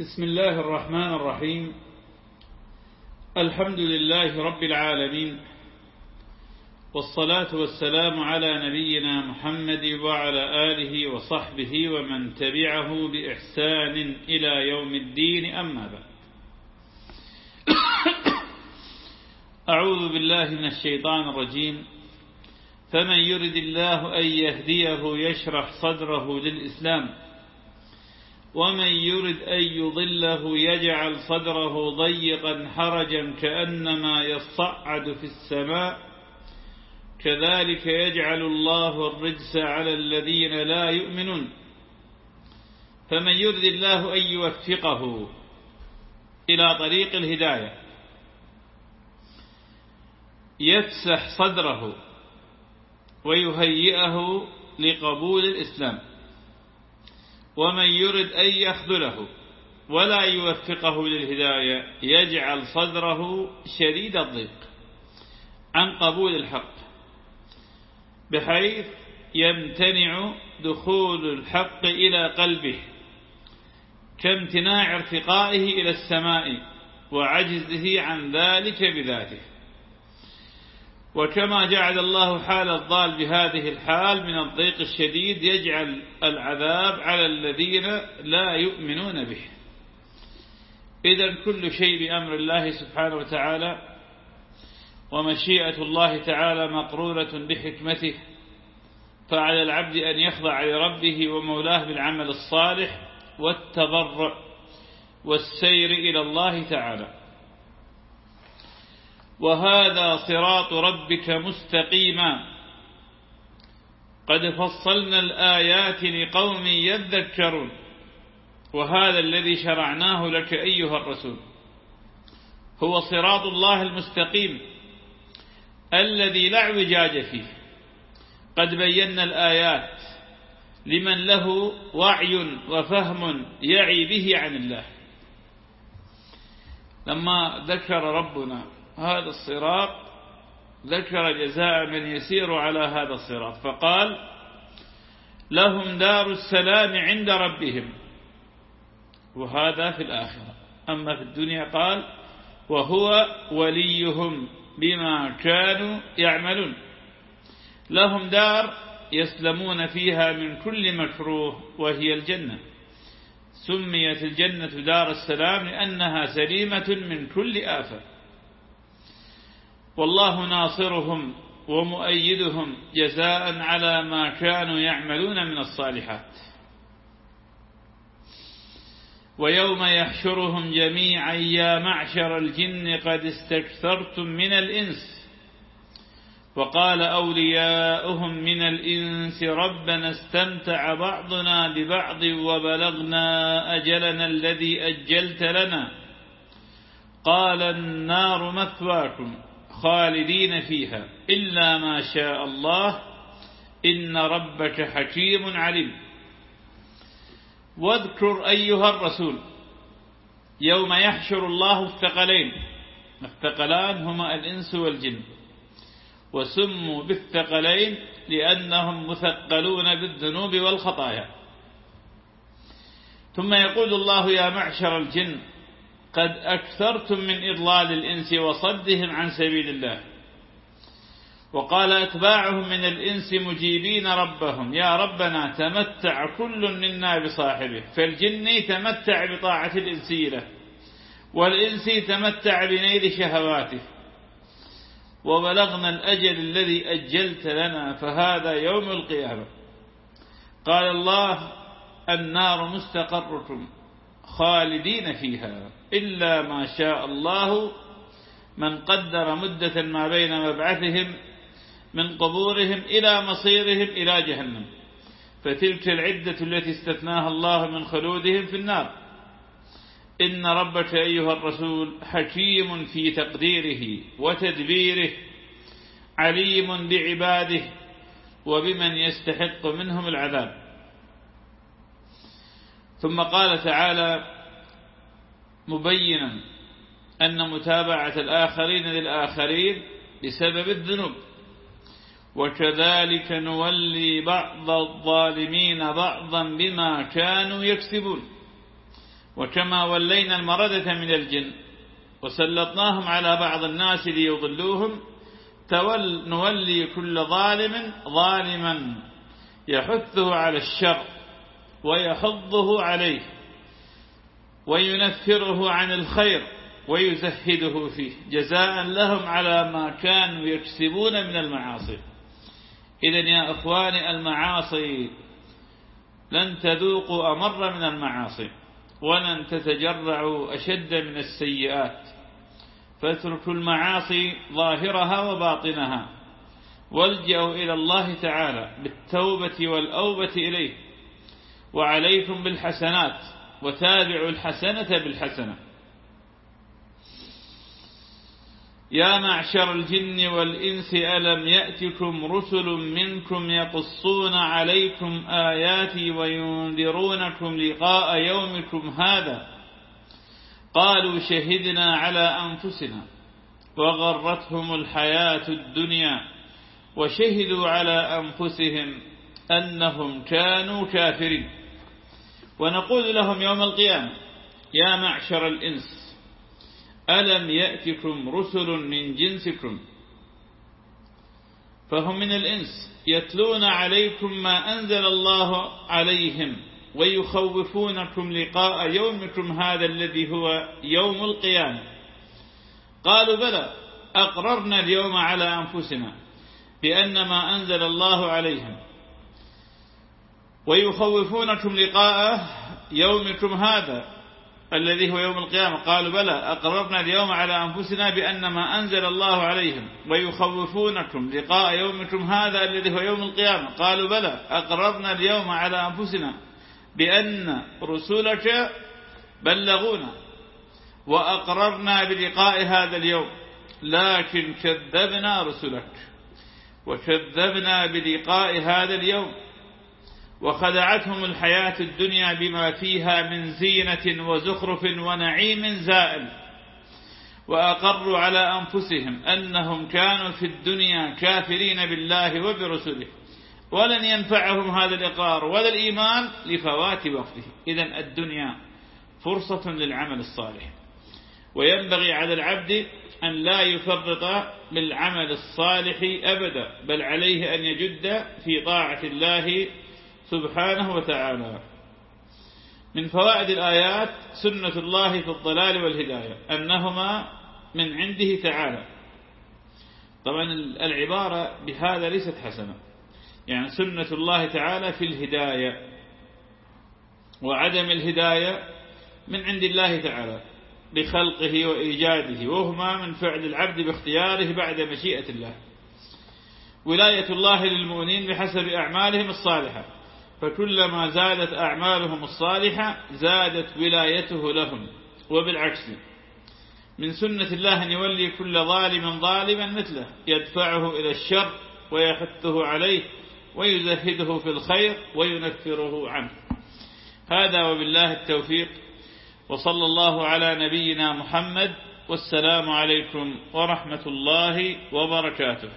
بسم الله الرحمن الرحيم. الحمد لله رب العالمين. والصلاة والسلام على نبينا محمد وعلى آله وصحبه ومن تبعه بإحسان إلى يوم الدين. أما بعد. أعوذ بالله من الشيطان الرجيم. فمن يرد الله أن يهديه يشرح صدره للإسلام. ومن يرد أن يضله يجعل صدره ضيقا حرجا كأنما يصعد في السماء. كذلك يجعل الله الرجس على الذين لا يؤمنون. فمن يرد الله أن يوفقه إلى طريق الهداية. يفسح صدره ويهيئه لقبول الإسلام. ومن يرد أن يخذله ولا يوفقه للهداية يجعل صدره شديد الضيق عن قبول الحق بحيث يمتنع دخول الحق إلى قلبه كامتناع ارتقائه إلى السماء وعجزه عن ذلك بذاته. وكما جعل الله حال الضال بهذه الحال من الضيق الشديد يجعل العذاب على الذين لا يؤمنون به. إذا كل شيء بأمر الله سبحانه وتعالى ومشيئة الله تعالى مقرورة بحكمته فعلى العبد أن يخضع لربه ومولاه بالعمل الصالح والتضرع والسير إلى الله تعالى. وهذا صراط ربك مستقيما. قد فصلنا الآيات لقوم يذكرون وهذا الذي شرعناه لك أيها الرسول. هو صراط الله المستقيم الذي لا اعوجاج فيه. قد بينا الآيات لمن له وعي وفهم يعي به عن الله. لما ذكر ربنا هذا الصراط ذكر جزاء من يسير على هذا الصراط فقال لهم دار السلام عند ربهم. وهذا في الآخرة. أما في الدنيا قال وهو وليهم بما كانوا يعملون. لهم دار يسلمون فيها من كل مكروه وهي الجنة. سميت الجنة دار السلام لأنها سليمة من كل آفة. والله ناصرهم ومؤيدهم جزاء على ما كانوا يعملون من الصالحات. ويوم يحشرهم جميعا يا معشر الجن قد استكثرتم من الإنس. وقال أولياؤهم من الإنس ربنا استمتع بعضنا ببعض وبلغنا أجلنا الذي أجلت لنا. قال النار مثواكم. خالدين فيها. إلا ما شاء الله. إن ربك حكيم عليم. واذكر أيها الرسول. يوم يحشر الله الثقلين. الثقلان هما الإنس والجن. وسموا بالثقلين لأنهم مثقلون بالذنوب والخطايا. ثم يقول الله يا معشر الجن. قد أكثرتم من إضلال الإنس وصدهم عن سبيل الله. وقال أتباعهم من الإنس مجيبين ربهم. يا ربنا تمتع كل منا بصاحبه. فالجن تمتع بطاعة الإنس له والإنس تمتع بنيل شهواته. وبلغنا الأجل الذي أجلت لنا فهذا يوم القيامة. قال الله النار مستقركم. خالدين فيها إلا ما شاء الله من قدر مدة ما بين مبعثهم من قبورهم إلى مصيرهم إلى جهنم. فتلك العدة التي استثناها الله من خلودهم في النار. إن ربك أيها الرسول حكيم في تقديره وتدبيره عليم بعباده وبمن يستحق منهم العذاب. ثم قال تعالى مبينا أن متابعة الآخرين للآخرين بسبب الذنوب. وكذلك نولي بعض الظالمين بعضا بما كانوا يكسبون. وكما ولينا المردة من الجن وسلطناهم على بعض الناس ليضلوهم تول نولي كل ظالم ظالما يحثه على الشر. ويحضه عليه وينفره عن الخير ويزهده فيه جزاء لهم على ما كانوا يكسبون من المعاصي. إذا يا أخواني المعاصي لن تذوقوا أمر من المعاصي ولن تتجرعوا أشد من السيئات. فاتركوا المعاصي ظاهرها وباطنها والجأوا إلى الله تعالى بالتوبة والأوبة إليه. وعليكم بالحسنات وتابعوا الحسنة بالحسنة. يا معشر الجن والإنس ألم يأتكم رسل منكم يقصون عليكم آياتي وينذرونكم لقاء يومكم هذا؟ قالوا شهدنا على أنفسنا وغرتهم الحياة الدنيا وشهدوا على أنفسهم أنهم كانوا كافرين. ونقول لهم يوم القيامة يا معشر الإنس ألم يأتكم رسل من جنسكم؟ فهم من الإنس يتلون عليكم ما أنزل الله عليهم ويخوفونكم لقاء يومكم هذا الذي هو يوم القيامة. قالوا بلى أقررنا اليوم على أنفسنا بأن ما أنزل الله عليهم ويخوفونكم لقاء يومكم هذا الذي هو يوم القيامة. قالوا بلى أقررنا اليوم على أنفسنا بأن ما أنزل الله عليهم. ويخوفونكم لقاء يومكم هذا الذي هو يوم القيامة. قالوا بلى أقررنا اليوم على أنفسنا بأن رسولك بلغونا. وأقررنا بلقاء هذا اليوم. لكن كذبنا رسلك. وكذبنا بلقاء هذا اليوم. وخدعتهم الحياة الدنيا بما فيها من زينة وزخرف ونعيم زائل. وأقروا على أنفسهم أنهم كانوا في الدنيا كافرين بالله وبرسله ولن ينفعهم هذا الإقرار ولا الإيمان لفوات وقته إذا الدنيا فرصة للعمل الصالح. وينبغي على العبد أن لا يفرط بالعمل الصالح أبدا بل عليه أن يجد في طاعة الله سبحانه وتعالى. من فوائد الآيات سنة الله في الضلال والهداية أنهما من عنده تعالى. طبعا العبارة بهذا ليست حسنة. يعني سنة الله تعالى في الهداية وعدم الهداية من عند الله تعالى بخلقه وإيجاده وهما من فعل العبد باختياره بعد مشيئة الله. ولاية الله للمؤمنين بحسب أعمالهم الصالحة. فكلما زادت أعمالهم الصالحة زادت ولايته لهم وبالعكس من سنة الله أن يولي كل ظالم ظالما مثله يدفعه إلى الشر ويحثه عليه ويزهده في الخير وينفره عنه. هذا وبالله التوفيق وصلى الله على نبينا محمد والسلام عليكم ورحمة الله وبركاته.